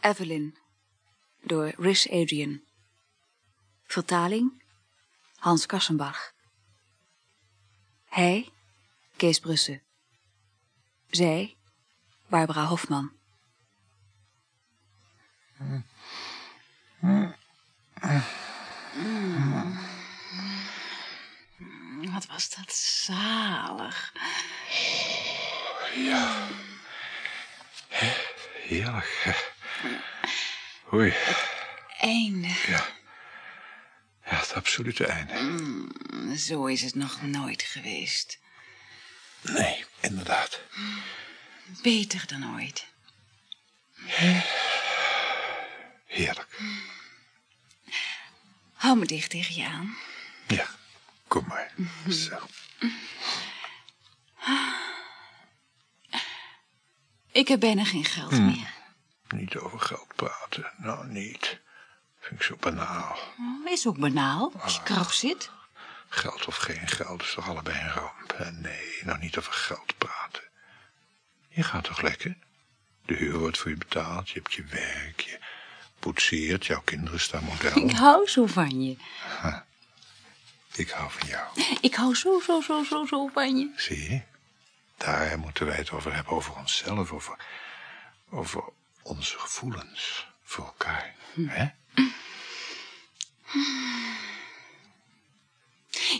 Evelyn door Rhys Adrian. Vertaling Hans Kassenbach. Hij Kees Brussen. Zij Barbara Hofman. Wat was dat zalig. Ja. Heerlijk. Oei. Einde. Ja. Ja, het absolute einde. Zo is het nog nooit geweest. Nee, inderdaad. Beter dan ooit. Heerlijk. Hou me dicht tegen je aan. Ja, kom maar. Zo. Ik heb bijna geen geld meer. Niet over geld praten. Nou, niet. Vind ik zo banaal. Is ook banaal als je krap zit. Geld of geen geld is toch allebei een ramp. Nee, nou niet over geld praten. Je gaat toch lekker? De huur wordt voor je betaald, je hebt je werk, je poetseert, jouw kinderen staan model. Ik hou zo van je. Ik hou van jou. Ik hou zo, zo, zo, zo, zo van je. Zie je? Daar moeten wij het over hebben, over onszelf, over, over onze gevoelens voor elkaar. Hè?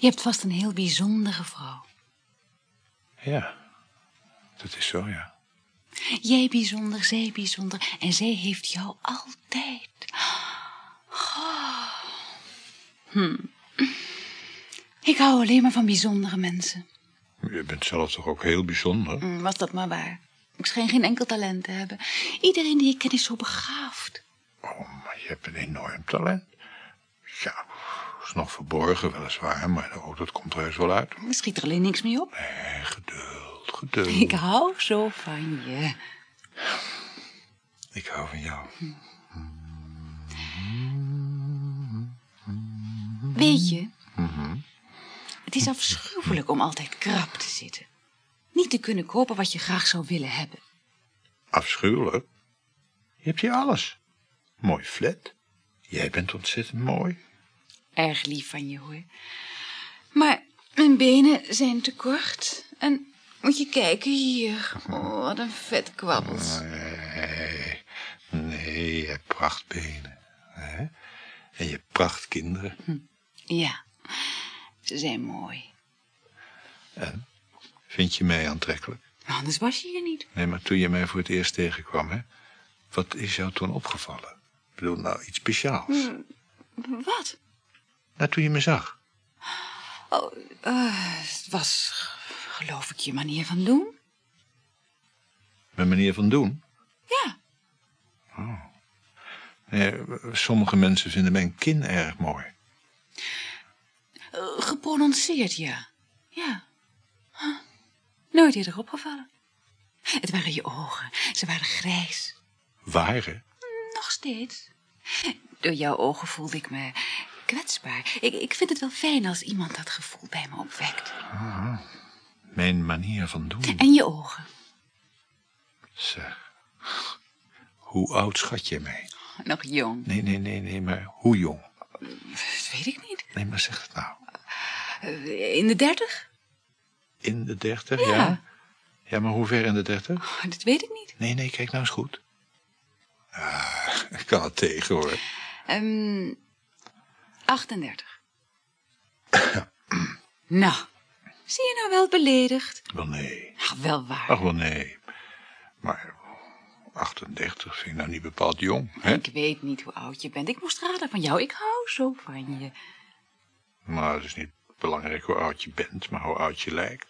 Je hebt vast een heel bijzondere vrouw. Ja, dat is zo, ja. Jij bijzonder, zij bijzonder. En zij heeft jou altijd. Oh. Hm. Ik hou alleen maar van bijzondere mensen. Je bent zelf toch ook heel bijzonder? Hm, Was dat maar waar. Ik schijn geen enkel talent te hebben. Iedereen die ik ken is zo begaafd. Oh, maar je hebt een enorm talent. Ja, is nog verborgen weliswaar, maar oh, dat komt er heus wel uit. Er schiet er alleen niks mee op. Nee, geduld, geduld. Ik hou zo van je. Ik hou van jou. Weet je, het is afschuwelijk om altijd krap te zitten. Niet te kunnen kopen wat je graag zou willen hebben. Afschuwelijk. Je hebt hier alles. Mooi flat. Jij bent ontzettend mooi. Erg lief van je hoor. Maar mijn benen zijn te kort. En moet je kijken hier. Oh, wat een vet kwabbels. Nee, nee, je hebt prachtbenen. Hè? En je hebt prachtkinderen. Ja, ze zijn mooi. En? Vind je mij aantrekkelijk? Anders was je hier niet. Nee, maar toen je mij voor het eerst tegenkwam, hè? Wat is jou toen opgevallen? Ik bedoel, nou, iets speciaals. Wat? Nou, toen je me zag. Oh, eh, het was, geloof ik, je manier van doen. Mijn manier van doen. Ja, Nee, sommige mensen vinden mijn kin erg mooi. eh, geprononceerd, ja. Ja. Huh. Nooit eerder opgevallen. Het waren je ogen. Ze waren grijs. Waren? Nog steeds. Door jouw ogen voelde ik me kwetsbaar. Ik, ik vind het wel fijn als iemand dat gevoel bij me opwekt. Mijn manier van doen. En je ogen. Zeg. Hoe oud schat je mij? Nog jong. Nee, nee, nee, nee, maar hoe jong? Dat weet ik niet. Nee, maar zeg het nou. In de dertig? In de dertig, Ja. ja? Ja, maar hoe ver in de dertig? Oh, Dat weet ik niet. Nee, nee, kijk nou eens goed. Ah, ik kan het tegen, hoor. Ehm 38. nou, zie je nou wel beledigd? Wel nee. Ach, wel waar. Ach, wel nee. Maar 38 vind ik nou niet bepaald jong, hè? Ik weet niet hoe oud je bent. Ik moest raden van jou. Ik hou zo van je. Maar het is niet belangrijk hoe oud je bent, maar hoe oud je lijkt.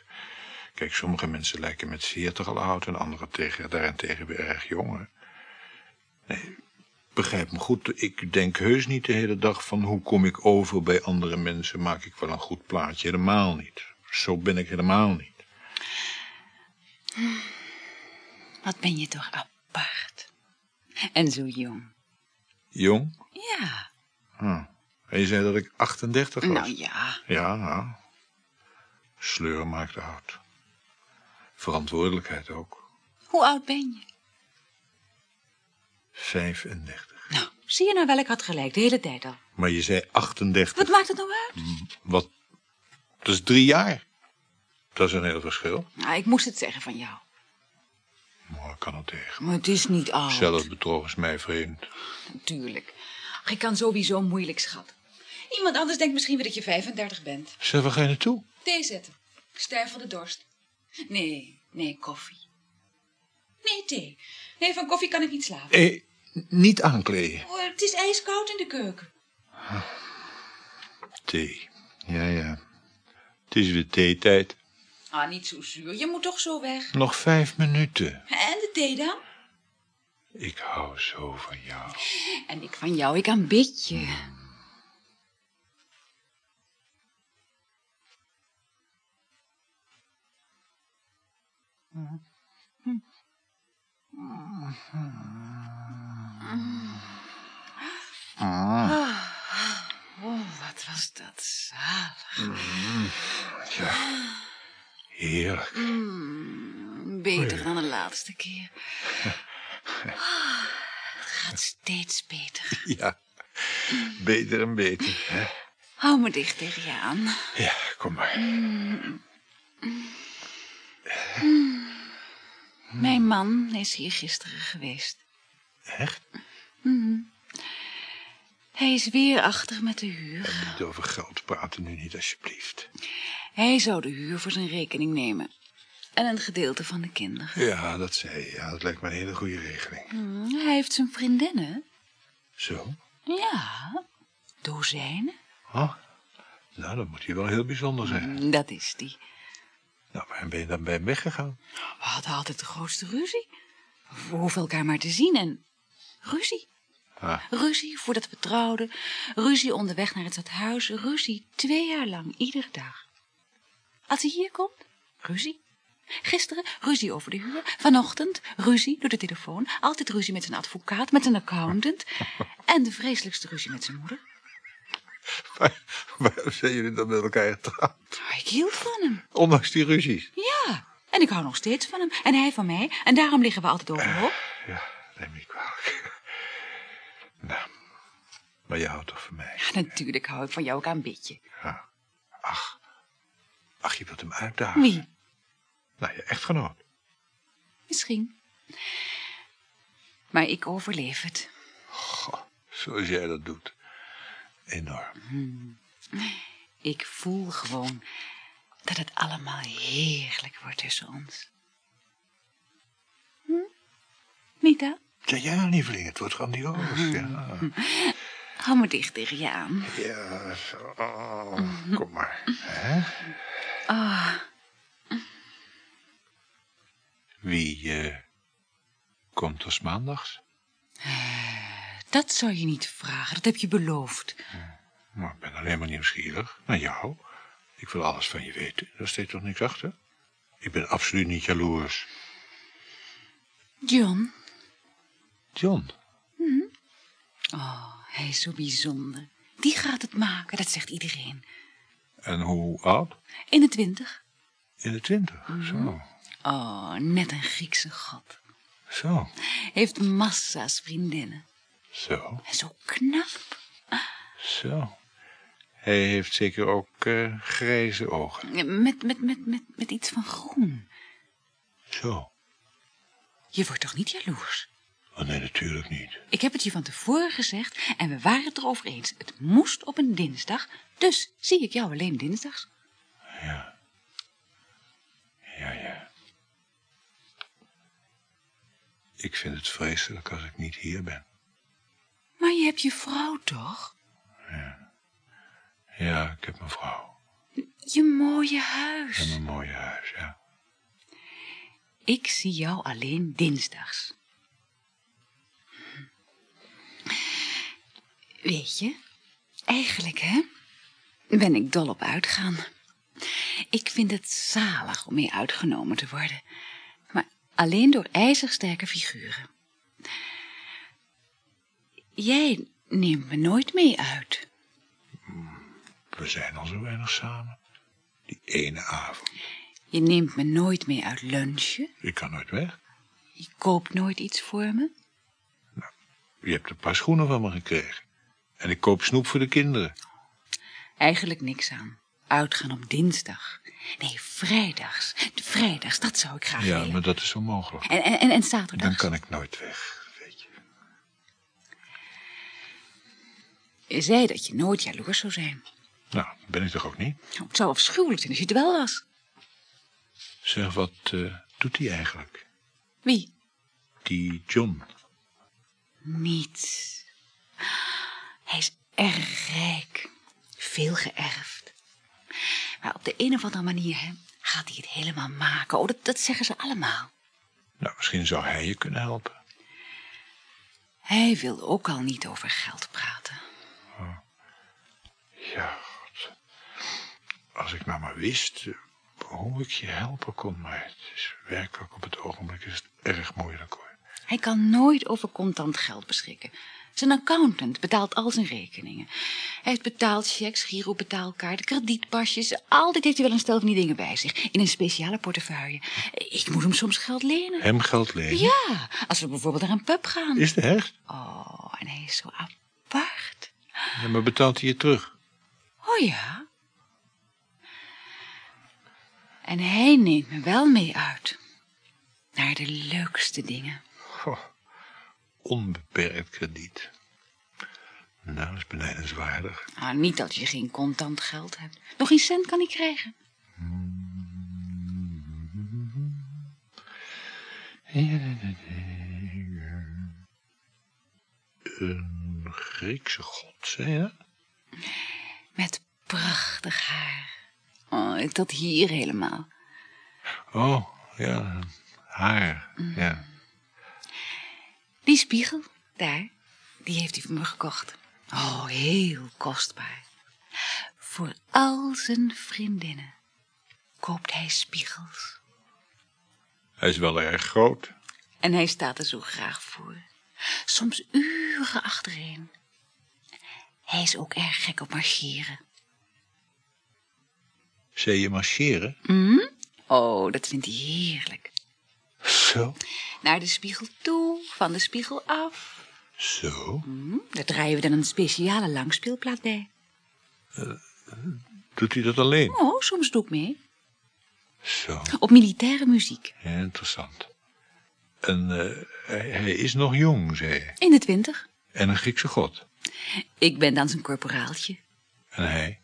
Kijk, sommige mensen lijken met 40 al oud en anderen tegen, daarentegen weer erg jong. hè. Nee, begrijp me goed. Ik denk heus niet de hele dag van hoe kom ik over bij andere mensen. Maak ik wel een goed plaatje? Helemaal niet. Zo ben ik helemaal niet. Wat ben je toch apart. En zo jong. Jong? Ja. Hm. En je zei dat ik 38 was? Nou ja. Ja, nou. Sleur maakt oud. Verantwoordelijkheid ook. Hoe oud ben je? 35. Nou, zie je nou wel, ik had gelijk, de hele tijd al. Maar je zei 38. Wat maakt het nou uit? Wat? Dat is drie jaar. Dat is een heel verschil. Nou, ik moest het zeggen van jou. Maar ik kan het tegen. Maar het is niet oud. Zelf bedrog is mij vreemd. Natuurlijk. Ach, ik kan sowieso moeilijk schatten. Iemand anders denkt misschien weer dat je 35 bent. Zeg, waar ga je naartoe? Thee zetten. Ik sterf van de dorst. Nee, nee, koffie. Nee, thee. Nee, van koffie kan ik niet slapen. Eh, niet aankleden. Oh, het is ijskoud in de keuken. Thee. Ja, ja. Het is weer theetijd. Ah, niet zo zuur. Je moet toch zo weg. Nog vijf minuten. En de thee dan? Ik hou zo van jou. En ik van jou, ik aanbid je. Oh, wat was dat zalig. Ja. Heerlijk. Mm, beter dan de laatste keer. Ah, Het gaat steeds beter. Ja. Beter en beter. Hè? Hou me dicht tegen je aan. Ja, kom maar. Mijn man is hier gisteren geweest. Echt? Hij is weer achter met de huur. Niet over geld praten nu niet, alsjeblieft. Hij zou de huur voor zijn rekening nemen. En een gedeelte van de kinderen. Ja, dat zei je. Ja, dat lijkt me een hele goede regeling. Hm, Hij heeft zijn vriendinnen. Zo? Ja, dozijnen. Oh. Nou, dat moet hier wel heel bijzonder zijn. Dat is die. Nou, waarom ben je dan bij hem weggegaan? We hadden altijd de grootste ruzie. We hoeven elkaar maar te zien en ruzie. Ah, Ruzie voordat we trouwden. Ruzie onderweg naar het stadhuis. Ruzie twee jaar lang, iedere dag. Als hij hier komt, ruzie. Gisteren ruzie over de huur. Vanochtend ruzie door de telefoon. Altijd ruzie met zijn advocaat, met zijn accountant. En de vreselijkste ruzie met zijn moeder. waar, waarom zijn jullie dan met elkaar getrouwd? Maar ik hield van hem. Ondanks die ruzies. Ja, en ik hou nog steeds van hem. En hij van mij. En daarom liggen we altijd overhoop. Ja, neem niet kwalijk. Nou, maar je houdt toch van mij? Ja, natuurlijk hou ik van jou ook aan beetje. Ja. Ach, ach, je wilt hem uitdagen. Wie? Nou, je echtgenoot. Misschien. Maar ik overleef het. Goh, zoals jij dat doet. Enorm. Ik voel gewoon dat het allemaal heerlijk wordt tussen ons. Hm? Niet dan? Ja, ja, lieveling, het wordt grandioos. Ja, Hou me dicht tegen je aan. ja zo. Oh, kom maar. Hè? Ah, Wie eh, komt als maandags? Dat zou je niet vragen, dat heb je beloofd. Nou, ik ben alleen maar nieuwsgierig. Naar jou. Ik wil alles van je weten. Daar steekt toch niks achter? Ik ben absoluut niet jaloers. John, John. oh, hij is zo bijzonder. Die gaat het maken, dat zegt iedereen. En hoe oud? In de twintig. In de twintig. Zo. Oh, net een Griekse god. Zo. Heeft massa's vriendinnen. Zo. En zo knap. Zo. Hij heeft zeker ook eh, grijze ogen. Met, met, met, met, met iets van groen. Zo. Je wordt toch niet jaloers? Oh, nee, natuurlijk niet. Ik heb het je van tevoren gezegd en we waren het erover eens. Het moest op een dinsdag, dus zie ik jou alleen dinsdags. Ja. Ja, ja. Ik vind het vreselijk als ik niet hier ben. Maar je hebt je vrouw toch? Ja, ik heb mijn vrouw. Je mooie En huis. mijn mooie huis, ja. Ik zie jou alleen dinsdags. Weet je, eigenlijk hè, ben ik dol op uitgaan. Ik vind het zalig om mee uitgenomen te worden. Maar alleen door ijzersterke figuren. Jij neemt me nooit mee uit. We zijn al zo weinig samen. Die ene avond. Je neemt me nooit mee uit lunchen. Ik kan nooit weg. Je koopt nooit iets voor me. je hebt een paar schoenen van me gekregen. En ik koop snoep voor de kinderen. Eigenlijk niks aan. Uitgaan op dinsdag. Nee, vrijdags. De vrijdags, dat zou ik graag Ja, willen. maar dat is onmogelijk. En, en, en, en Dan zaterdags. kan ik nooit weg, weet je. Je zei dat je nooit jaloers zou zijn. Nou, ben ik toch ook niet? Nou, Het zou afschuwelijk zijn als je het wel was. Zeg, wat eh, doet hij eigenlijk? Wie? Die John. Niets. Hij is erg rijk. Veel geërfd. Maar op de een of andere manier hè, gaat hij het helemaal maken. Oh, dat, dat zeggen ze allemaal. Nou, misschien zou hij je kunnen helpen. Hij wil ook al niet over geld praten. Ja, God. Als ik nou maar wist hoe ik je helpen kon, maar het is werkelijk op het ogenblik is het erg moeilijk hoor. Hij kan nooit over contant geld beschikken. Zijn accountant betaalt al zijn rekeningen. Hij heeft betaalchecks, girobetaalkaarten, kredietpasjes. Altijd heeft hij wel een stel van die dingen bij zich. In een speciale portefeuille. Ik moet hem soms geld lenen. Hem geld lenen? Ja, als we bijvoorbeeld naar een pub gaan. Is het echt? Oh, en hij is zo apart. Ja, maar betaalt hij je terug? Oh ja. En hij neemt me wel mee uit. Naar de leukste dingen. Onbeperkt krediet. Nou, dat is benijdenswaardig. Nou, niet als je geen contant geld hebt. Nog geen cent kan hij krijgen. Een Griekse god, zei je? Met prachtig haar. Oh, tot hier helemaal. Oh, ja, haar, ja. Die spiegel, daar, die heeft hij voor me gekocht. Oh, heel kostbaar. Voor al zijn vriendinnen koopt hij spiegels. Hij is wel erg groot. En hij staat er zo graag voor. Soms uren achtereen. Hij is ook erg gek op marcheren. Zie je marcheren? Hm? Oh, dat vindt hij heerlijk. Zo, Naar de spiegel toe, van de spiegel af. zo. Hm, Daar draaien we dan een speciale langspeelplaat bij. Doet hij dat alleen? Oh, soms doe ik mee. Zo, Op militaire muziek. ja, interessant. En eh, hij, hij is nog jong, zei je. In de twintig. En een Griekse god. Ik ben dan zijn korporaaltje. En hij?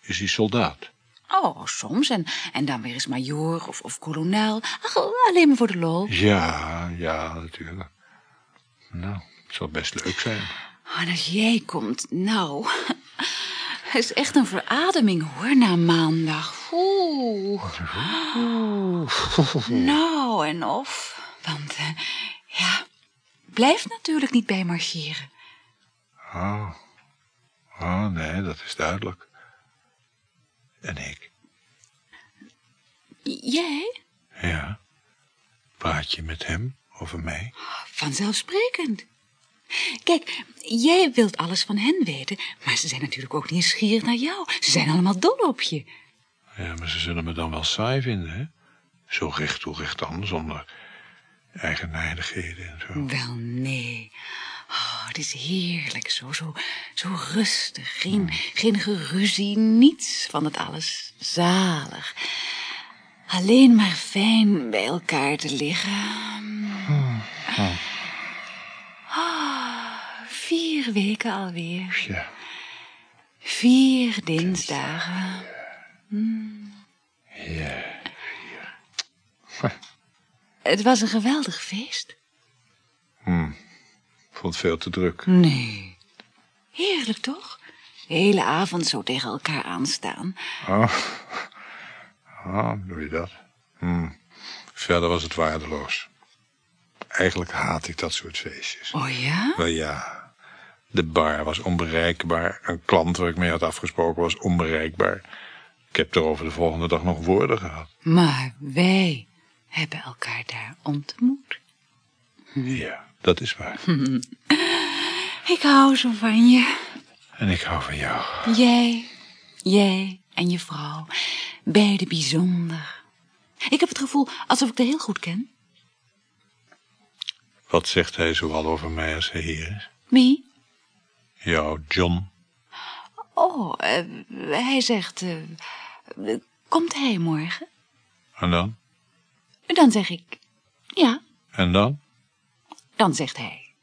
Is hij soldaat? Oh, soms. En, en dan weer eens majoor of, of kolonel. Ach, alleen maar voor de lol. Ja, ja, natuurlijk. Nou, het zal best leuk zijn. Oh, en als jij komt, nou... Het is echt een verademing, hoor, na maandag. Oeh. Nou, en of... Want, eh, ja... Blijft natuurlijk niet bij marcheren. Oh. oh, nee, dat is duidelijk. En ik? Jij? Ja. Praat je met hem over mij? Vanzelfsprekend. Kijk, jij wilt alles van hen weten, maar ze zijn natuurlijk ook nieuwsgierig naar jou. Ze zijn allemaal dol op je. Ja, maar ze zullen me dan wel saai vinden, hè? Zo recht toe, recht aan, zonder eigenaardigheden en zo. Wel, nee. Oh, het is heerlijk, zo, zo, zo rustig. Geen, geen geruzie, niets van het alles. Zalig. Alleen maar fijn bij elkaar te liggen. Ah, vier weken alweer. Ja, Vier dinsdagen. ja. Het was een geweldig feest. Vond het veel te druk. Nee. Heerlijk, toch? De hele avond zo tegen elkaar aanstaan. Oh, oh doe je dat? Hm. Verder was het waardeloos. Eigenlijk haat ik dat soort feestjes. Oh ja? Wel ja, de bar was onbereikbaar. Een klant waar ik mee had afgesproken was onbereikbaar. Ik heb erover de volgende dag nog woorden gehad. Maar wij hebben elkaar daar ontmoet. Ja, dat is waar. Ik hou zo van je. En ik hou van jou. Jij, jij en je vrouw. Beide bijzonder. Ik heb het gevoel alsof ik haar heel goed ken. Wat zegt hij zoal over mij als hij hier is? Wie? Jou, John. Oh, eh, hij zegt... eh, eh, komt hij morgen? En dan? Dan zeg ik... Ja, En dan? Dan zegt hij...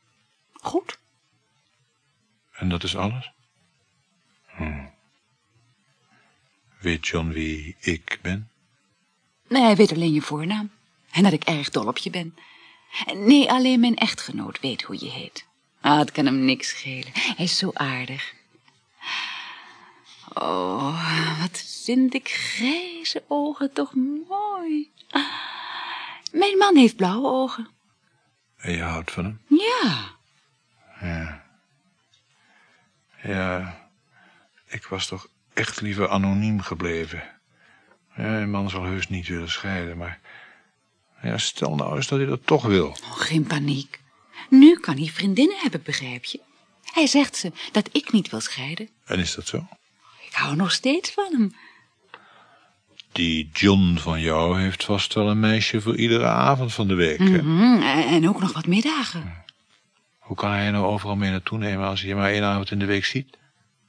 Goed. En dat is alles? Hm. Weet John wie ik ben? Nee, hij weet alleen je voornaam. En dat ik erg dol op je ben. Nee, alleen mijn echtgenoot weet hoe je heet. Ah, het kan hem niks schelen. Hij is zo aardig. Oh, wat vind ik grijze ogen toch mooi. Mijn man heeft blauwe ogen. En je houdt van hem? Ja, Ja. Ja, ik was toch echt liever anoniem gebleven. Ja, een man zal heus niet willen scheiden, maar... Ja, stel nou eens dat hij dat toch wil. oh, geen paniek. Nu kan hij vriendinnen hebben, begrijp je? Hij zegt ze dat ik niet wil scheiden. En is dat zo? Ik hou nog steeds van hem. Die John van jou heeft vast wel een meisje voor iedere avond van de week. Mhm, en ook nog wat middagen. Hoe kan hij nou overal mee naartoe nemen als hij je maar één avond in de week ziet?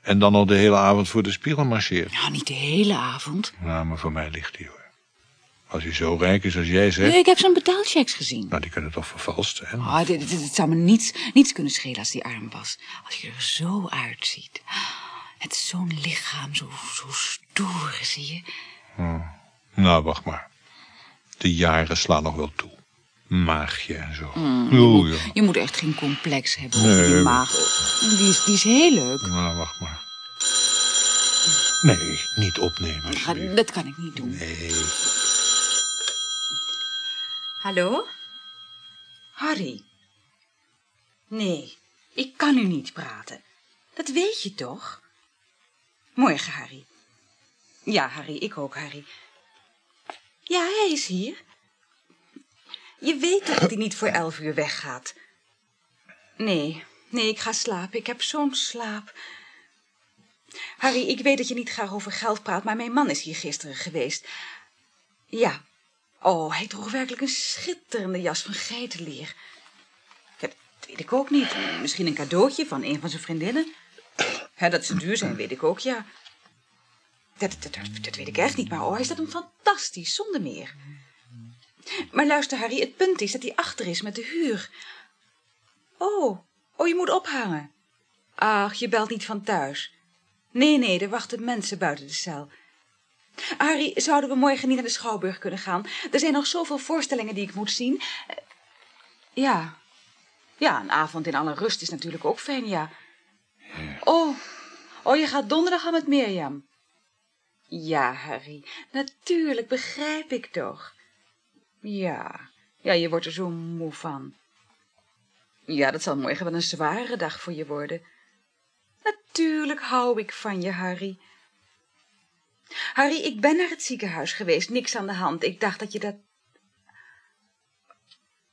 En dan al de hele avond voor de spiegel marcheert? Nou, niet de hele avond. Nou, maar voor mij ligt hij hoor. Als hij zo rijk is als jij zegt, Ik heb zijn betaalchecks gezien. nou die kunnen toch vervalst zijn? Oh, dit- dit zou me niets, niets kunnen schelen als die arm was. Als je er zo uitziet. Het is zo'n lichaam, zo, zo stoer, zie je. Nou, wacht maar. De jaren slaan nog wel toe. Maagje en zo. Mm. Ja. Je moet echt geen complex hebben Nee, over die maag. Die is, die is heel leuk. Nou, wacht maar. Nee, niet opnemen. Dat kan ik niet doen. Nee. Hallo? Harry. Nee, ik kan nu niet praten. Dat weet je toch? Morgen, Harry. Ja, Harry, ik ook, Harry. Ja, hij is hier. Je weet toch dat hij niet voor elf uur weggaat? Nee, nee, ik ga slapen. Ik heb zo'n slaap. Harry, ik weet dat je niet graag over geld praat, maar mijn man is hier gisteren geweest. Ja, Oh, hij droeg werkelijk een schitterende jas van geitenleer. Dat weet ik ook niet. Misschien een cadeautje van een van zijn vriendinnen. Dat ze duur zijn, weet ik ook, ja. Dat, dat, dat, dat weet ik echt niet, maar oh, is dat een fantastisch, zonder meer. Maar luister, Harry, het punt is dat hij achter is met de huur. Oh, oh, je moet ophangen. Ach, je belt niet van thuis. Nee, nee, er wachten mensen buiten de cel. Harry, zouden we morgen niet naar de Schouwburg kunnen gaan? Er zijn nog zoveel voorstellingen die ik moet zien. Ja. Ja, een avond in alle rust is natuurlijk ook fijn, ja. Oh, oh, je gaat donderdag al met Mirjam. Ja, Harry, natuurlijk, begrijp ik toch. Ja, ja, je wordt er zo moe van. Ja, dat zal morgen wel een zware dag voor je worden. Natuurlijk hou ik van je, Harry. Harry, ik ben naar het ziekenhuis geweest. Niks aan de hand. Ik dacht dat je dat...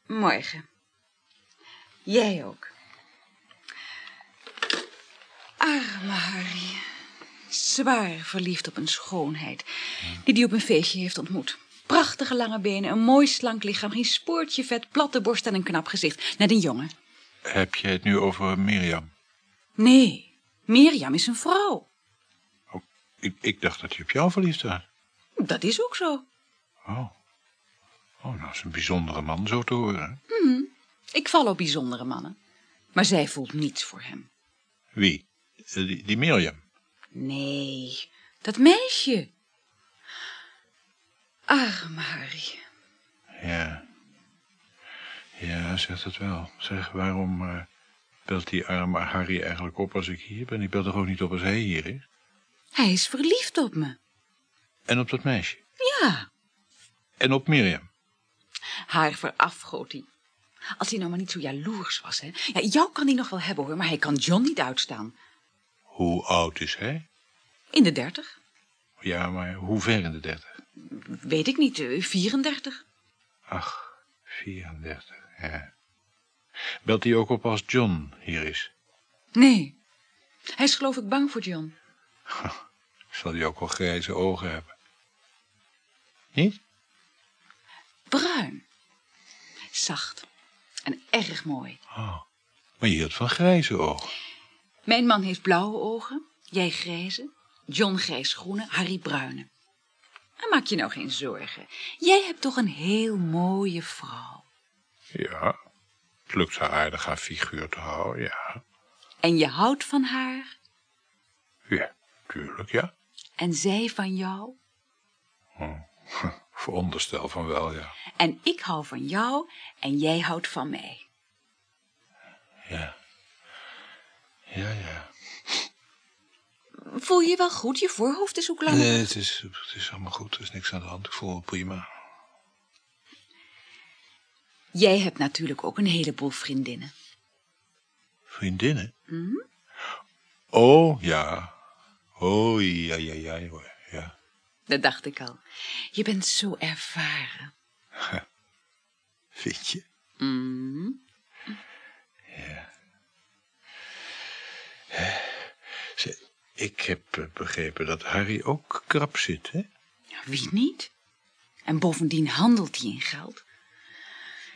Morgen. Jij ook. Arme Harry. Zwaar verliefd op een schoonheid. Die hij op een feestje heeft ontmoet. Prachtige lange benen, een mooi slank lichaam, geen spoortje vet, platte borst en een knap gezicht. Net een jongen. Heb je het nu over Mirjam? Nee, Mirjam is een vrouw. Oh, ik, ik dacht dat hij op jou verliefd was. Dat is ook zo. Oh. Oh, nou is een bijzondere man zo te horen. Ik val op bijzondere mannen. Maar zij voelt niets voor hem. Wie? Eh, Die, die Mirjam. Nee, dat meisje. Arme Harry. Ja. Ja, zegt het wel. Zeg, waarom eh, belt die arme Harry eigenlijk op als ik hier ben? Ik bel toch ook niet op als hij hier is? Hij is verliefd op me. En op dat meisje? Ja, En op Mirjam? haar verafgoot hij. Als hij nou maar niet zo jaloers was, hè. Ja, jou kan hij nog wel hebben, hoor, maar hij kan John niet uitstaan. Hoe oud is hij? In de dertig? Ja, maar hoe ver in de dertig? Weet ik niet, eh, 34. Ach, 34, ja. Belt hij ook op als John hier is? Nee, hij is geloof ik bang voor John. Zal hij ook wel grijze ogen hebben? Niet? Bruin. Zacht. En erg mooi. Oh, maar je hield van grijze ogen. Mijn man heeft blauwe ogen, jij grijze, John grijs-groene, Harry bruine. Maar maak je nou geen zorgen. Jij hebt toch een heel mooie vrouw. Ja, het lukt haar aardig haar figuur te houden, ja. En je houdt van haar. Ja, tuurlijk, ja. En zij van jou. Veronderstel van wel, ja. En ik hou van jou en jij houdt van mij. Ja. Ja, ja. Voel je je wel goed? Je voorhoofd is ook lang. Nee, het is, het is allemaal goed. Er is niks aan de hand. Ik voel me prima. Jij hebt natuurlijk ook een heleboel vriendinnen. Vriendinnen? Oh, ja. Oh, ja, ja, ja, hoor. Ja. Dat dacht ik al. Je bent zo ervaren. Vind je? Mhm. Ze- Ik heb eh, begrepen dat Harry ook krap zit, hè? Wie niet? En bovendien handelt hij in geld.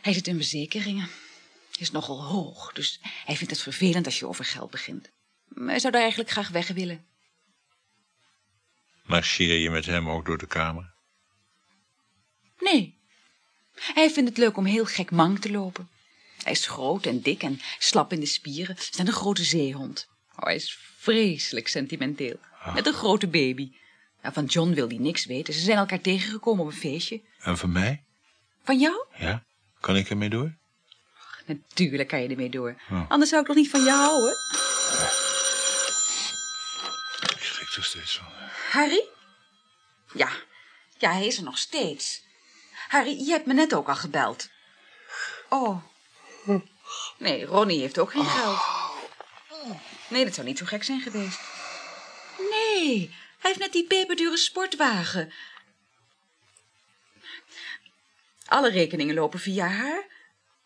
Hij zit in verzekeringen. Is nogal hoog, dus hij vindt het vervelend als je over geld begint. Maar Hij zou daar eigenlijk graag weg willen. Marcheer je met hem ook door de kamer? Nee. Hij vindt het leuk om heel gek mang te lopen. Hij is groot en dik en slap in de spieren. Is net een grote zeehond. Oh, hij is vreselijk sentimenteel. Net een grote baby. Nou, van John wil hij niks weten. Ze zijn elkaar tegengekomen op een feestje. En van mij? Van jou? Ja? Kan ik ermee door? Natuurlijk kan je ermee door. Oh. Anders zou ik nog niet van je houden. Ik schrik er steeds van. Harry? Ja. Ja, hij is er nog steeds. Harry, je hebt me net ook al gebeld. Oh. Nee, Ronnie heeft ook geen geld. Nee, dat zou niet zo gek zijn geweest. Nee, hij heeft net die peperdure sportwagen. Alle rekeningen lopen via haar.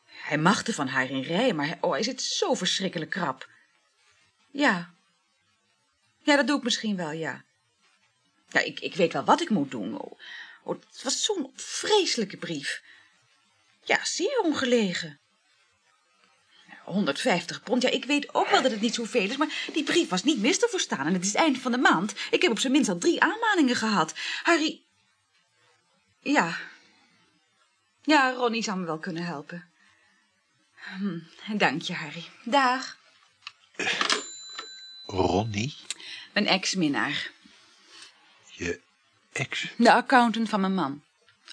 Hij er van haar in rijden, maar hij- oh, hij zit zo verschrikkelijk krap. Ja. Ja, dat doe ik misschien wel, ja. Ja, ik, ik weet wel wat ik moet doen. Oh, het was zo'n vreselijke brief. Ja, zeer ongelegen. 150 pond. Ja, ik weet ook wel dat het niet zoveel is, maar die brief was niet mis te verstaan. En het is het einde van de maand. Ik heb op zijn minst al drie aanmaningen gehad. Harry... Ja. Ja, Ronnie zou me wel kunnen helpen. Hm, dank je, Harry. Dag. Ronnie? Mijn ex-minnaar. Je ex? De accountant van mijn man.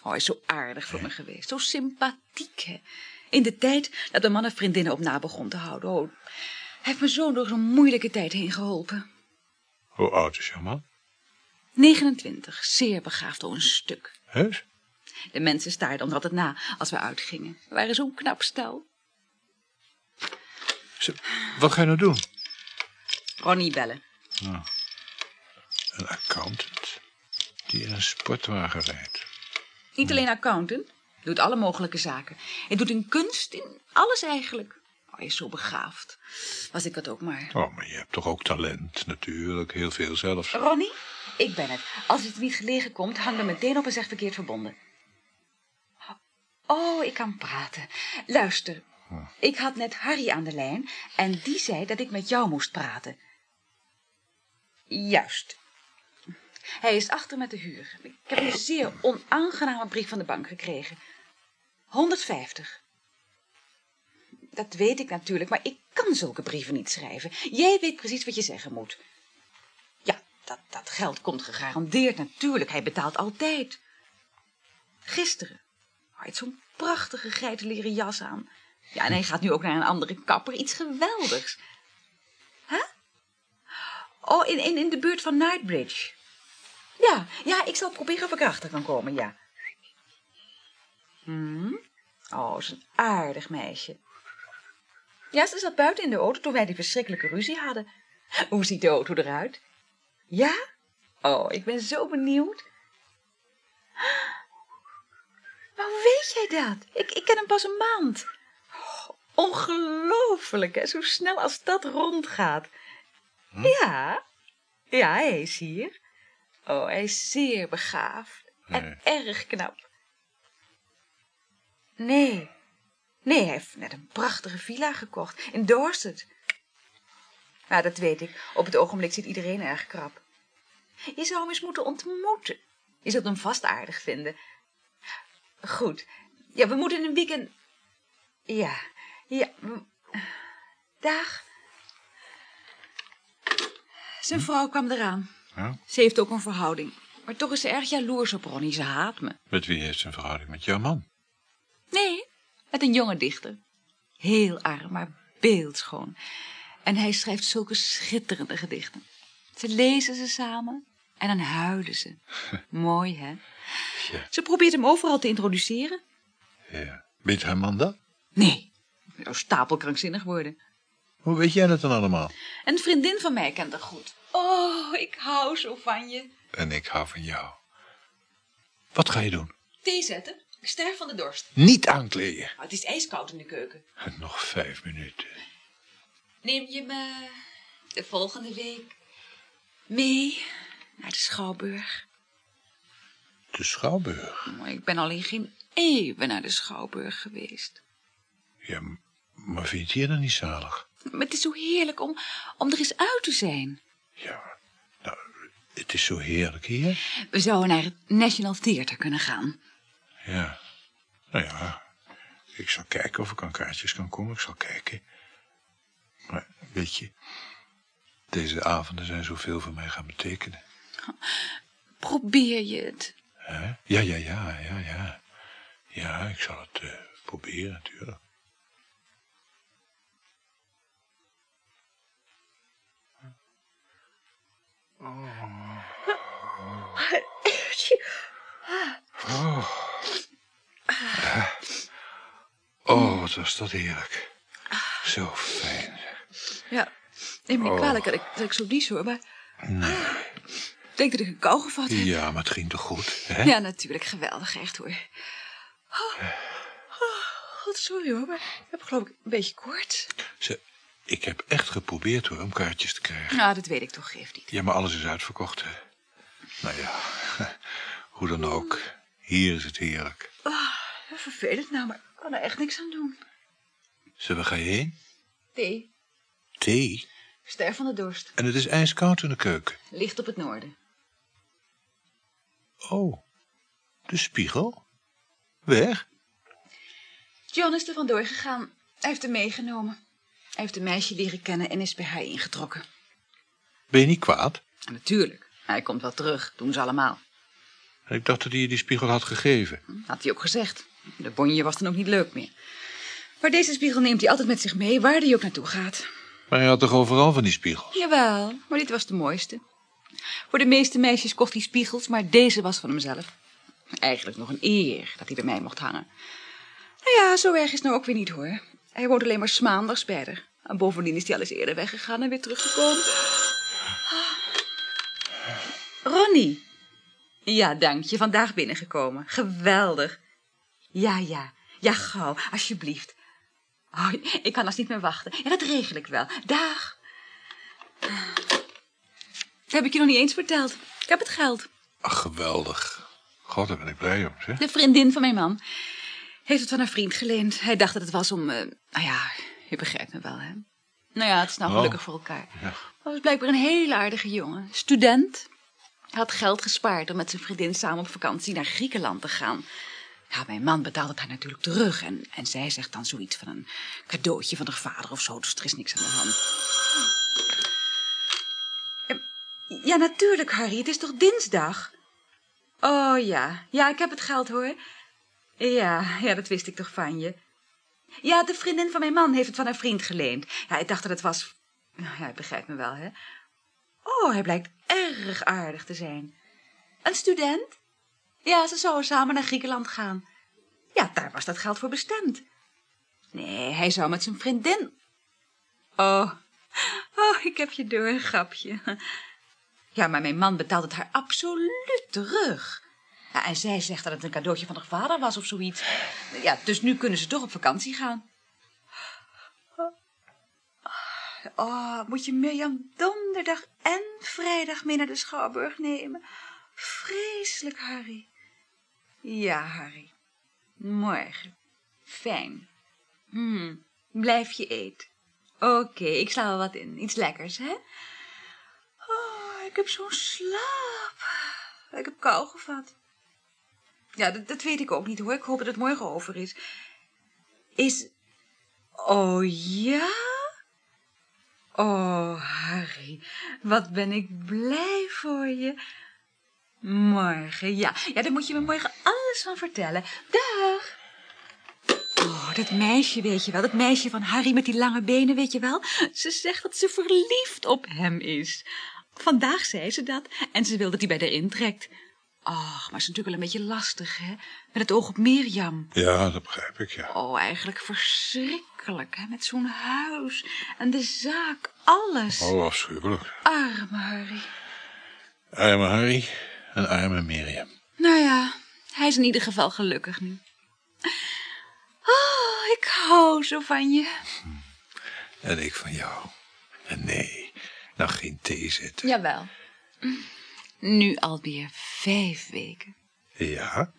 Oh, hij is zo aardig voor me geweest. Zo sympathiek, hè. In de tijd dat de mannen vriendinnen op na begon te houden. Oh, hij heeft me zo door zo'n moeilijke tijd heen geholpen. Hoe oud is jouw man? 29, zeer begaafd, oh, een stuk. Heus? De mensen staarden ons altijd na als we uitgingen. We waren zo'n knap stel. Wat ga je nou doen? Ronnie bellen. Een accountant die in een sportwagen rijdt. Niet alleen accountant, doet alle mogelijke zaken. Hij doet in kunst, in alles eigenlijk. Oh, hij is zo begaafd. Was ik dat ook maar. Oh, maar je hebt toch ook talent, natuurlijk. Heel veel zelfs. Ronnie, ik ben het. Als het niet gelegen komt, hang er meteen op en zeg verkeerd verbonden. Oh, ik kan praten. Luister, ik had net Harry aan de lijn en die zei dat ik met jou moest praten. Juist. Hij is achter met de huur. Ik heb een zeer onaangename brief van de bank gekregen. 150. Dat weet ik natuurlijk, maar ik kan zulke brieven niet schrijven. Jij weet precies wat je zeggen moet. Ja, dat, dat geld komt gegarandeerd natuurlijk. Hij betaalt altijd. Gisteren. Hij heeft zo'n prachtige geitenleren jas aan. Ja, en hij gaat nu ook naar een andere kapper. Iets geweldigs. Hè? Oh, in, in, in de buurt van Knightbridge. Ja, ja, ik zal proberen of ik erachter kan komen, ja. Hm? Oh, is een aardig meisje. Ja, ze zat buiten in de auto toen wij die verschrikkelijke ruzie hadden. Hoe ziet de auto eruit? Ja? Oh, ik ben zo benieuwd. Maar hoe weet jij dat? Ik, ik ken hem pas een maand. Oh, ongelooflijk, hè? Zo snel als dat rondgaat. Ja, ja, hij is hier. Oh, hij is zeer begaafd en erg knap. Nee, Nee, hij heeft net een prachtige villa gekocht in Dorset. Ja, dat weet ik. Op het ogenblik zit iedereen erg krap. Je zou hem eens moeten ontmoeten. Je zult hem vast aardig vinden. Goed. Ja, we moeten een weekend... Ja, ja. we- Dag. Zijn vrouw kwam eraan. Ja? Ze heeft ook een verhouding. Maar toch is ze erg jaloers op Ronnie. Ze haat me. Met wie heeft ze een verhouding? Met jouw man? Nee, met een jonge dichter. Heel arm, maar beeldschoon. En hij schrijft zulke schitterende gedichten. Ze lezen ze samen en dan huilen ze. Mooi, hè? Ja. Ze probeert hem overal te introduceren. Ja. Weet haar man dat? Nee, zou stapelkrankzinnig worden. Hoe weet jij dat dan allemaal? Een vriendin van mij kent haar goed. Oh, ik hou zo van je. En ik hou van jou. Wat ga je doen? Thee zetten? Ik sterf van de dorst. Niet aankleden. het is ijskoud in de keuken. Nog vijf minuten. Neem je me de volgende week mee naar de Schouwburg? De Schouwburg. Ik ben al in geen eeuwen naar de Schouwburg geweest. Ja, maar vind je het hier dan niet zalig? Maar het is zo heerlijk om, om er eens uit te zijn. Ja, nou, het is zo heerlijk hier. We zouden naar het National Theatre kunnen gaan. Ja. Nou ja, ik zal kijken of ik aan kaartjes kan komen. Ik zal kijken. Maar weet je, deze avonden zijn zoveel voor mij gaan betekenen. Probeer je het. Hè? Ja, ja, ja, ja, ja. Ja, ik zal het eh, proberen natuurlijk. Oh. Oh, wat was dat heerlijk. Zo fijn. Ja, neem me niet kwalijk dat ik, dat ik zo dies hoor, maar... Ik denk dat ik een kou gevat heb. Ja, maar het ging toch goed, hè? Ja, natuurlijk. Geweldig, echt hoor. Oh, oh, God, sorry hoor, maar ik heb geloof ik een beetje koorts. Ze, ik heb echt geprobeerd hoor, om kaartjes te krijgen. Nou, dat weet ik toch, geeft niet. Ja, maar alles is uitverkocht. hè. Nou ja, hoe dan ook. Hier is het heerlijk. Oh, vervelend nou, maar ik kan er echt niks aan doen. Zullen we gaan heen? Thee, Thee? sterf van de dorst. En het is ijskoud in de keuken. Ligt op het noorden. Oh, de spiegel? Weg? John is er vandoor gegaan. Hij heeft hem meegenomen. Hij heeft een meisje leren kennen en is bij haar ingetrokken. Ben je niet kwaad? Natuurlijk, hij komt wel terug, doen ze allemaal. Ik dacht dat hij je die spiegel had gegeven. Had hij ook gezegd. De bonje was dan ook niet leuk meer. Maar deze spiegel neemt hij altijd met zich mee, waar hij ook naartoe gaat. Maar hij had toch overal van die spiegels? Jawel, maar dit was de mooiste. Voor de meeste meisjes kocht hij spiegels, maar deze was van hemzelf. Eigenlijk nog een eer dat hij bij mij mocht hangen. Nou ja, zo erg is het nou ook weer niet hoor. Hij woont alleen maar 's maandags bij haar. En bovendien is hij al eens eerder weggegaan en weer teruggekomen. Ronnie. Ja, dank je. Vandaag binnengekomen. Geweldig. Ja, ja. Ja, gauw. Alsjeblieft. Oh, ik kan als niet meer wachten. Ja, dat regel ik wel. Dag. Dat heb ik je nog niet eens verteld. Ik heb het geld. Ach, geweldig. God, daar ben ik blij om, zeg. De vriendin van mijn man heeft het van haar vriend geleend. Hij dacht dat het was om... eh, nou ja, je begrijpt me wel, hè? Nou ja, het is nou Oh. gelukkig voor elkaar. Ja. Hij was blijkbaar een hele aardige jongen. Student. Hij had geld gespaard om met zijn vriendin samen op vakantie naar Griekenland te gaan. Ja, mijn man betaalde het haar natuurlijk terug. En, en zij zegt dan zoiets van een cadeautje van haar vader of zo. Dus er is niks aan de hand. Ehm, Ja, natuurlijk, Harry. Het is toch dinsdag? Oh ja. Ja, ik heb het geld, hoor. Ja, ja, dat wist ik toch van je. Ja, de vriendin van mijn man heeft het van haar vriend geleend. Ja, ik dacht dat het was... Ja, hij begrijpt me wel, hè. Oh, hij blijkt erg aardig te zijn. Een student? Ja, ze zouden samen naar Griekenland gaan. Ja, daar was dat geld voor bestemd. Nee, hij zou met zijn vriendin... Oh, oh, ik heb je door, een grapje. Ja, maar mijn man betaalt het haar absoluut terug. Ja, en zij zegt dat het een cadeautje van haar vader was of zoiets. Ja, dus nu kunnen ze toch op vakantie gaan. Oh, moet je Mirjam donderdag en vrijdag mee naar de Schouwburg nemen? Vreselijk, Harry. Ja, Harry. Morgen. Fijn. Hmm, blijf je eten. Oké, ik sla wel wat in. Iets lekkers, hè? Oh, ik heb zo'n slaap. Ik heb kou gevat. Ja, dat, dat weet ik ook niet hoor. Ik hoop dat het morgen over is. Is... Oh ja? Oh, Harry, wat ben ik blij voor je. Morgen, ja. Ja, daar moet je me morgen alles van vertellen. Dag. Oh, dat meisje, weet je wel. Dat meisje van Harry met die lange benen, weet je wel. Ze zegt dat ze verliefd op hem is. Vandaag zei ze dat en ze wil dat hij bij haar intrekt. Ach, maar is natuurlijk wel een beetje lastig, hè? Met het oog op Mirjam. Ja, dat begrijp ik, ja. Oh, eigenlijk verschrikkelijk, hè? Met zo'n huis en de zaak, alles. Oh, afschuwelijk. Arme Harry. Arme Harry en arme Mirjam. Nou ja, hij is in ieder geval gelukkig nu. Oh, ik hou zo van je. En ik van jou. En nee, nou geen thee zetten. Jawel. Nu alweer vijf weken. Ja,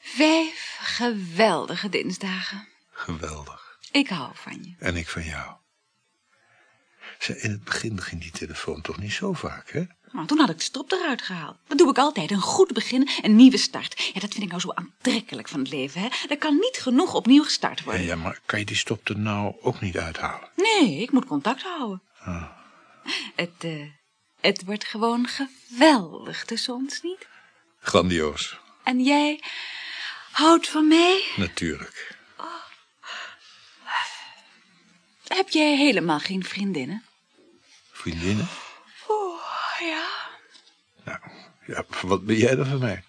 Vijf geweldige dinsdagen. geweldig. Ik hou van je. En ik van jou. In het begin ging die telefoon toch niet zo vaak, hè? Maar toen had ik de strop eruit gehaald. Dat doe ik altijd. Een goed begin, een nieuwe start. Ja, dat vind ik nou zo aantrekkelijk van het leven, hè. Er kan niet genoeg opnieuw gestart worden. ja, maar kan je die stop er nou ook niet uithalen? Nee, ik moet contact houden. Het, eh, het wordt gewoon geweldig tussen ons, niet? Grandioos, En jij houdt van mij? natuurlijk. Heb jij helemaal geen vriendinnen? Vriendinnen? Oh, ja. Nou, ja, wat ben jij dan van mij?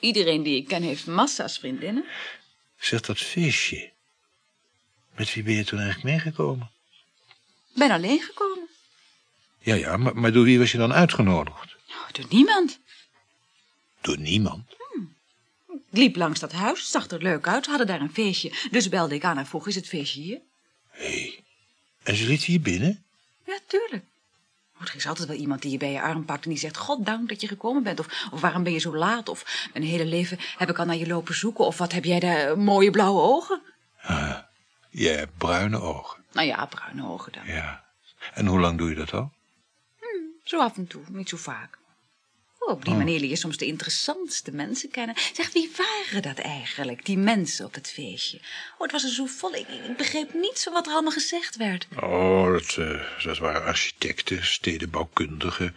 Iedereen die ik ken heeft massa's vriendinnen. Zeg dat feestje. Met wie ben je toen eigenlijk meegekomen? Ben alleen gekomen. Ja, ja, maar, maar door wie was je dan uitgenodigd? Oh, door niemand. Door niemand. Ik liep langs dat huis, zag er leuk uit, hadden daar een feestje. Dus belde ik aan en vroeg, is het feestje hier? Hé. En ze liet je binnen? Ja, tuurlijk. Er is altijd wel iemand die je bij je arm pakt en die zegt... God dank dat je gekomen bent. Of, of waarom ben je zo laat? Of mijn hele leven heb ik al naar je lopen zoeken. Of wat heb jij daar eh, mooie blauwe ogen? Jij hebt bruine ogen. Nou ja, bruine ogen dan. Ja. En hoe lang doe je dat al? Zo af en toe, niet zo vaak. Oh, op die manier leer je soms de interessantste mensen kennen. Zeg, wie waren dat eigenlijk, die mensen op het feestje? Oh, het was er zo vol. Ik, ik begreep niets van wat er allemaal gezegd werd. Oh, dat, eh, dat waren architecten, stedenbouwkundigen,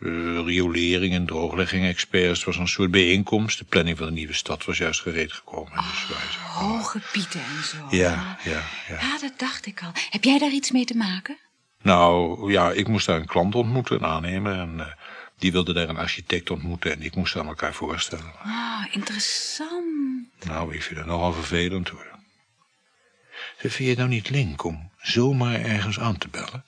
eh, riolering en drooglegging-experts. Het was een soort bijeenkomst. De planning van de nieuwe stad was juist gereed gekomen. Dus wij zijn- Hoge pieten en zo. Ja, ja, ja. Ja, dat dacht ik al. Heb jij daar iets mee te maken? Nou, ja, ik moest daar een klant ontmoeten, een aannemer. En eh, die wilde daar een architect ontmoeten en ik moest aan elkaar voorstellen. Ah, interessant. Nou, ik vind het nogal vervelend hoor. Vind je het nou niet link om zomaar ergens aan te bellen?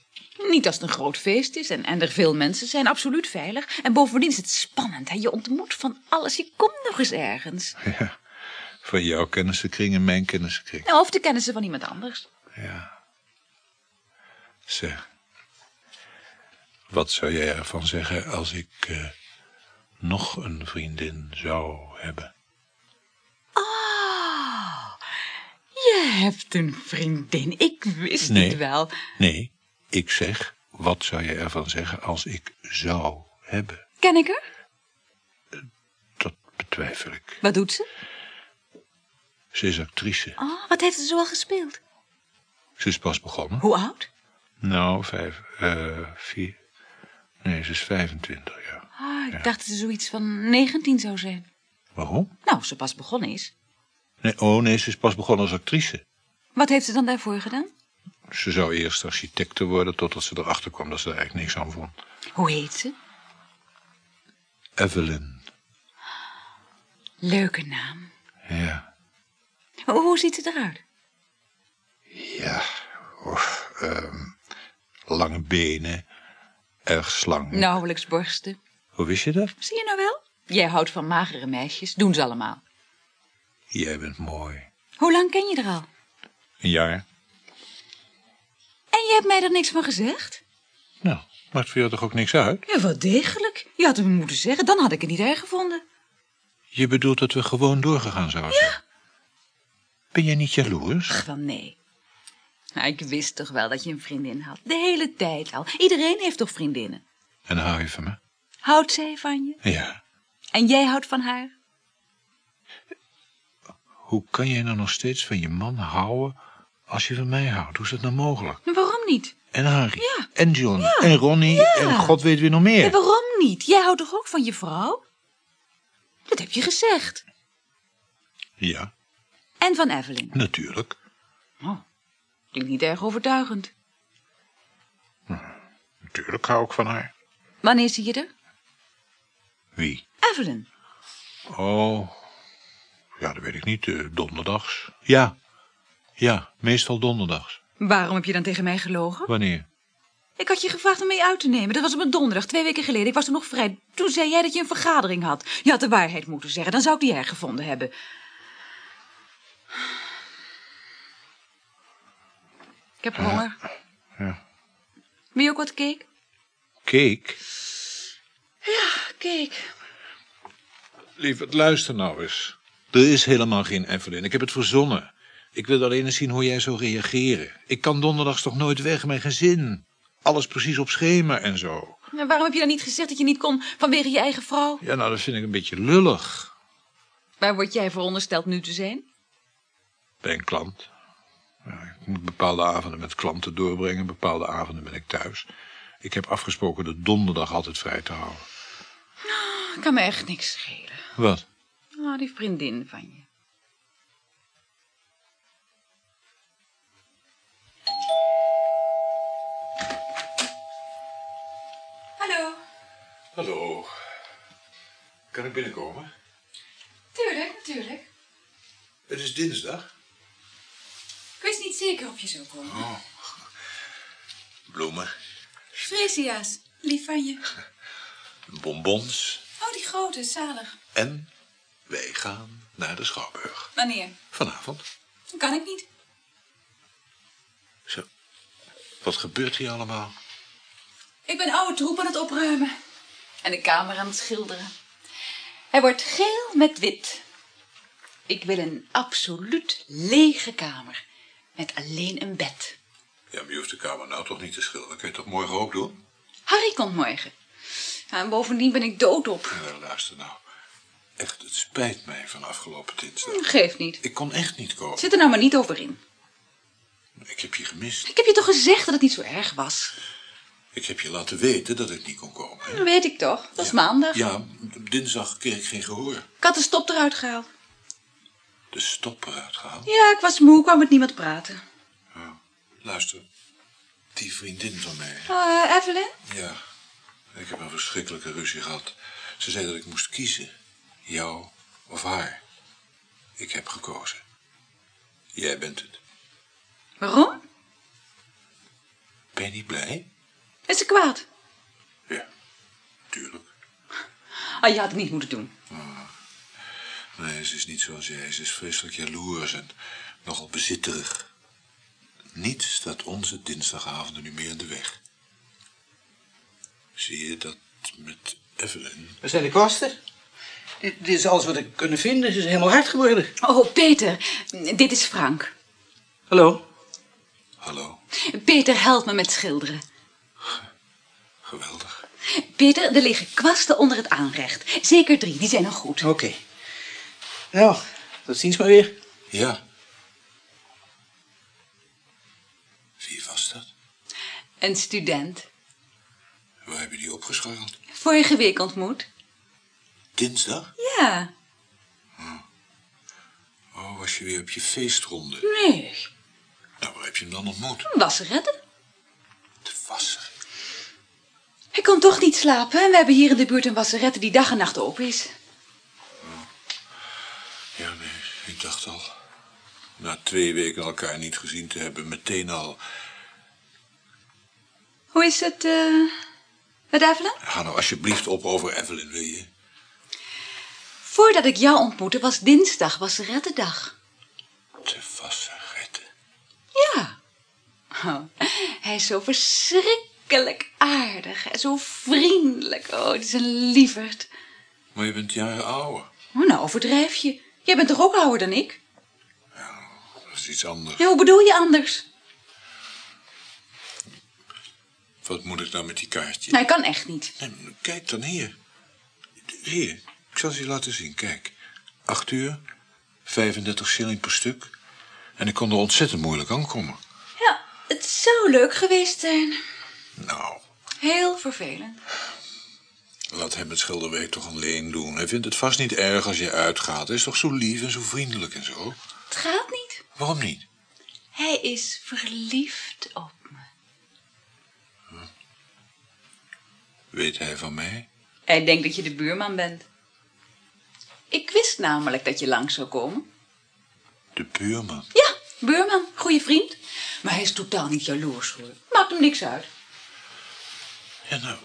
Niet als het een groot feest is en, en er veel mensen zijn, absoluut veilig. En bovendien is het spannend. Hè? Je ontmoet van alles. Je komt nog eens ergens. Ja, van jouw kennissenkring en mijn kennissenkring. Nou, of de kennissen van iemand anders. Ja. Zeg, wat zou jij ervan zeggen als ik eh, nog een vriendin zou hebben? Ah, je hebt een vriendin. Ik wist Nee. het wel. Nee, ik zeg, wat zou jij ervan zeggen als ik zou hebben? Ken ik haar? Dat betwijfel ik. Wat doet ze? Ze is actrice. Oh, wat heeft ze zoal gespeeld? Ze is pas begonnen. Hoe oud? Nou, vijf, eh, vier. Nee, ze is 25 jaar. Ah, ik dacht dat ze zoiets van 19 zou zijn. Waarom? Nou, ze pas begonnen is. Nee, oh nee, ze is pas begonnen als actrice. Wat heeft ze dan daarvoor gedaan? Ze zou eerst architecte worden totdat ze erachter kwam dat ze er eigenlijk niks aan vond. Hoe heet ze? Evelyn. Leuke naam. Ja. Hoe, hoe ziet ze eruit? Ja. Ehm, lange benen. Erg slank. Nauwelijks borsten. Hoe wist je dat? Zie je nou wel? Jij houdt van magere meisjes. Doen ze allemaal. Jij bent mooi. Hoe lang ken je er al? Een jaar? En je hebt mij er niks van gezegd? Nou, maakt voor jou toch ook niks uit? Ja, wel degelijk. Je had het me moeten zeggen, dan had ik het niet erg gevonden. Je bedoelt dat we gewoon doorgegaan zouden zijn? Ben jij niet jaloers? Ach, wel nee. Nou, ik wist toch wel dat je een vriendin had. De hele tijd al. Iedereen heeft toch vriendinnen? En hou je van me? Houdt zij van je? Ja. En jij houdt van haar? Hoe kan jij nou nog steeds van je man houden als je van mij houdt? Hoe is dat nou mogelijk? Waarom niet? En Harry. Ja. En John. En Ronnie. En god weet wie nog meer. En waarom niet? Jij houdt toch ook van je vrouw? Dat heb je gezegd. Ja, En van Evelyn. natuurlijk. Oh, klinkt niet erg overtuigend. Natuurlijk hou ik van haar. Wanneer zie je er? Wie? Evelyn. Oh, ja, dat weet ik niet. eh, donderdags. Ja. Ja, meestal donderdags. Waarom heb je dan tegen mij gelogen? Wanneer? Ik had je gevraagd om mee uit te nemen. Dat was op een donderdag, twee weken geleden. Ik was toen nog vrij. Toen zei jij dat je een vergadering had. Je had de waarheid moeten zeggen. Dan zou ik die erg gevonden hebben. Ik heb honger. Ja. Wil je ook wat cake? Cake? Cake. Lieverd, luister nou eens. Er is helemaal geen Evelyn. Ik heb het verzonnen. Ik wil alleen eens zien hoe jij zou reageren. Ik kan donderdags toch nooit weg, mijn gezin. Alles precies op schema en zo. En waarom heb je dan niet gezegd dat je niet kon vanwege je eigen vrouw? Ja, nou, dat vind ik een beetje lullig. Waar word jij verondersteld nu te zijn? Bij een klant. Ik moet bepaalde avonden met klanten doorbrengen. Bepaalde avonden ben ik thuis. Ik heb afgesproken de donderdag altijd vrij te houden. Kan me echt niks schelen. Wat? Ah, die vriendin van je. Hallo. Hallo. Kan ik binnenkomen? Tuurlijk, natuurlijk. Het is dinsdag. Niet zeker of je zou komen. Oh. Bloemen, Fresia's, lief van je. bonbons Oh, die grote, zalig. en wij gaan naar de Schouwburg. Wanneer? Vanavond. Dan kan ik niet. Zo. Wat gebeurt hier allemaal? Ik ben oude troep aan het opruimen. En de kamer aan het schilderen. Hij wordt geel met wit. Ik wil een absoluut lege kamer. Met alleen een bed. Ja, maar je hoeft de kamer nou toch niet te schilderen. Kun je het toch morgen ook doen? Harry komt morgen. Ja, en bovendien ben ik doodop. Ja, luister nou. Echt, het spijt mij van afgelopen dinsdag. Geeft niet. Ik kon echt niet komen. Zit er nou maar niet over in. Ik heb je gemist. Ik heb je toch gezegd dat het niet zo erg was? Ik heb je laten weten dat ik niet kon komen. hè? Dat weet ik toch. Dat is maandag. Ja, dinsdag kreeg ik geen gehoor. Ik had de stop eruit gehaald. De stop eruit gehaald. Ja, ik was moe, kwam met niemand praten. Luister, die vriendin van mij. Uh, Evelyn? Ja, ik heb een verschrikkelijke ruzie gehad. Ze zei dat ik moest kiezen. Jou of haar. Ik heb gekozen. Jij bent het. Waarom? Ben je niet blij? Is ze kwaad? Ja, tuurlijk. Ah, je had het niet moeten doen. Nee, ze is niet zoals jij. Ze is vreselijk jaloers en nogal bezitterig. Niets staat onze dinsdagavonden nu meer in de weg. Zie je dat met Evelyn? Wat zijn de kosten? Dit, dit is alles wat ik kunnen vinden. Het is helemaal hard geworden. Oh, Peter, dit is Frank. Hallo? Hallo, Peter, help me met schilderen. geweldig. Peter, er liggen kwasten onder het aanrecht. Zeker drie, die zijn nog goed. Oké. Nou, tot ziens maar weer. Ja. Wie was dat? Een student. Waar heb je die opgescharreld? Vorige week ontmoet. Dinsdag? Ja. Oh, was je weer op je feestronde? Nee, Nou, waar heb je hem dan ontmoet? wasseretten. De wasser. Hij kon toch niet slapen en we hebben hier in de buurt een wasserette die dag en nacht open is. Ja, nee, ik dacht al. Na twee weken elkaar niet gezien te hebben, meteen al. Hoe is het, eh, met Evelyn? Ga nou alsjeblieft op over Evelyn, wil je? Voordat ik jou ontmoette was dinsdag wasserettendag. De wasserette. Ja. Oh, hij is zo verschrikkelijk aardig en zo vriendelijk. Oh, het is een lieverd. Maar je bent jaren ouder. Oh, nou, overdrijf je. Jij bent toch ook ouder dan ik? Dat is iets anders. Ja, hoe bedoel je anders? Wat moet ik nou met die kaartje? Nou, kan echt niet. Nee, kijk dan hier. Hier, ik zal het je laten zien. Kijk, acht uur, 35 shilling per stuk. En ik kon er ontzettend moeilijk aankomen. Ja, het zou leuk geweest zijn. Nou, Heel vervelend. Laat hem het schilderwerk toch alleen doen. Hij vindt het vast niet erg als je uitgaat. Hij is toch zo lief en zo vriendelijk en zo. Het gaat niet. Waarom niet? Hij is verliefd op me. Weet hij van mij? Hij denkt dat je de buurman bent. Ik wist namelijk dat je langs zou komen. De buurman. Ja, buurman, goede vriend. Maar hij is totaal niet jaloers hoor. Maakt hem niks uit. Ja, nou,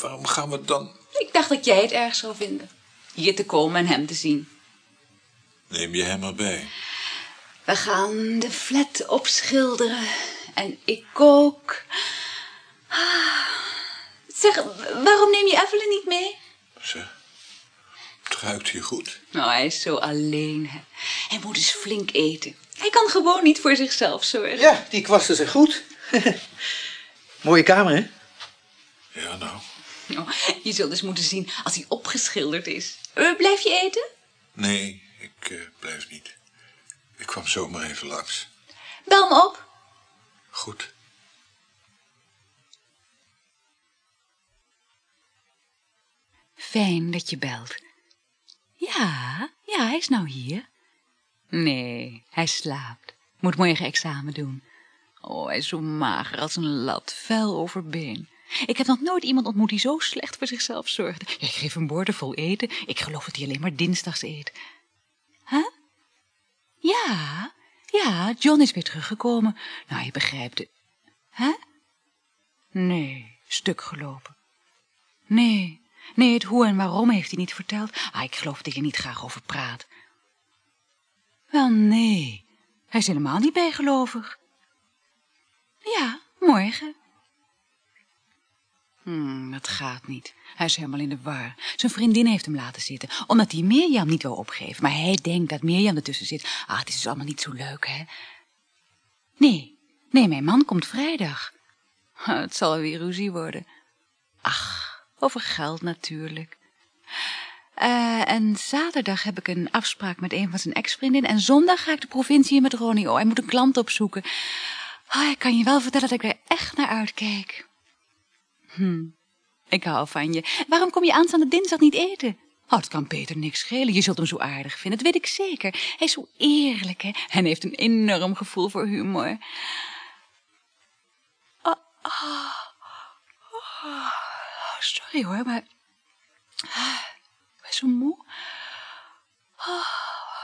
waarom gaan we dan... Ik dacht dat jij het erg zou vinden. Hier te komen en hem te zien. Neem je hem erbij. We gaan de flat opschilderen. En ik ook. Ah. Zeg, waarom neem je Evelyn niet mee? Zeg, het ruikt hier goed. Nou, hij is zo alleen. Hè. Hij moet eens flink eten. Hij kan gewoon niet voor zichzelf zorgen. Ja, die kwasten zijn goed. Mooie kamer, hè? Ja, nou. Oh, je zult eens moeten zien als hij opgeschilderd is. Eh, blijf je eten? Nee, ik eh, blijf niet. Ik kwam zomaar even langs. Bel me op. Goed. Fijn dat je belt. Ja, ja, hij is nou hier. Nee, hij slaapt. Moet morgen examen doen. Oh, hij is zo mager als een lat, vuil over been. Ik heb nog nooit iemand ontmoet die zo slecht voor zichzelf zorgde. Ja, ik geef hem borden vol eten. Ik geloof dat hij alleen maar dinsdags eet. Huh? Ja, ja, John is weer teruggekomen. Nou, je begrijpt het. Hè? Nee, stuk gelopen. Nee, nee, het hoe en waarom heeft hij niet verteld. Ah, ik geloof dat er niet graag over praat. Wel, nee, hij is helemaal niet bijgelovig. Ja, morgen. Hmm, dat gaat niet. Hij is helemaal in de war. Zijn vriendin heeft hem laten zitten, omdat hij Mirjam niet wil opgeven. Maar hij denkt dat Mirjam ertussen zit. Ah, het is dus allemaal niet zo leuk, hè? Nee, nee, mijn man komt vrijdag. Het zal weer ruzie worden. Ach, over geld natuurlijk. Eh, en zaterdag heb ik een afspraak met een van zijn ex-vriendinnen. En zondag ga ik de provincie in met Ronnie. Oh, hij moet een klant opzoeken. Ah, ik kan je wel vertellen dat ik er echt naar uitkijk. Hm, ik hou van je. Waarom kom je aanstaande dinsdag niet eten? Oh, het kan Peter niks schelen. Je zult hem zo aardig vinden, dat weet ik zeker. Hij is zo eerlijk, hè. En heeft een enorm gevoel voor humor. Oh, oh, oh, sorry hoor, maar... Ik zo moe.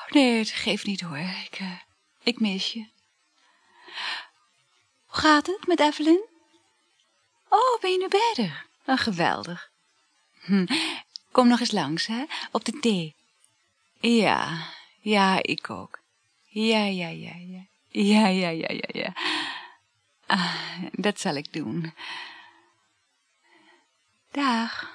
Nee, het geeft niet hoor. Ik, eh, ik mis je. Hoe gaat het met Evelyn? Oh, ben je nu beter? Oh, geweldig. Hm. Kom nog eens langs, hè? Op de thee. Ja, ja, ik ook. Ja, ja, ja, ja. Ja, ja, ja, ja, ja. Ah, dat zal ik doen. Dag.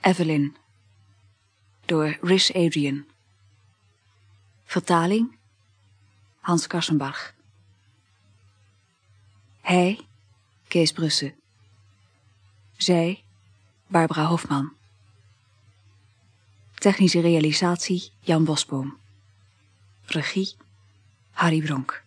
Evelyn door Rhys Adrian Vertaling Hans Karsenbach. Hij Kees Brussen. Zij Barbara Hofman. Technische realisatie Jan Bosboom. Regie Harry Bronk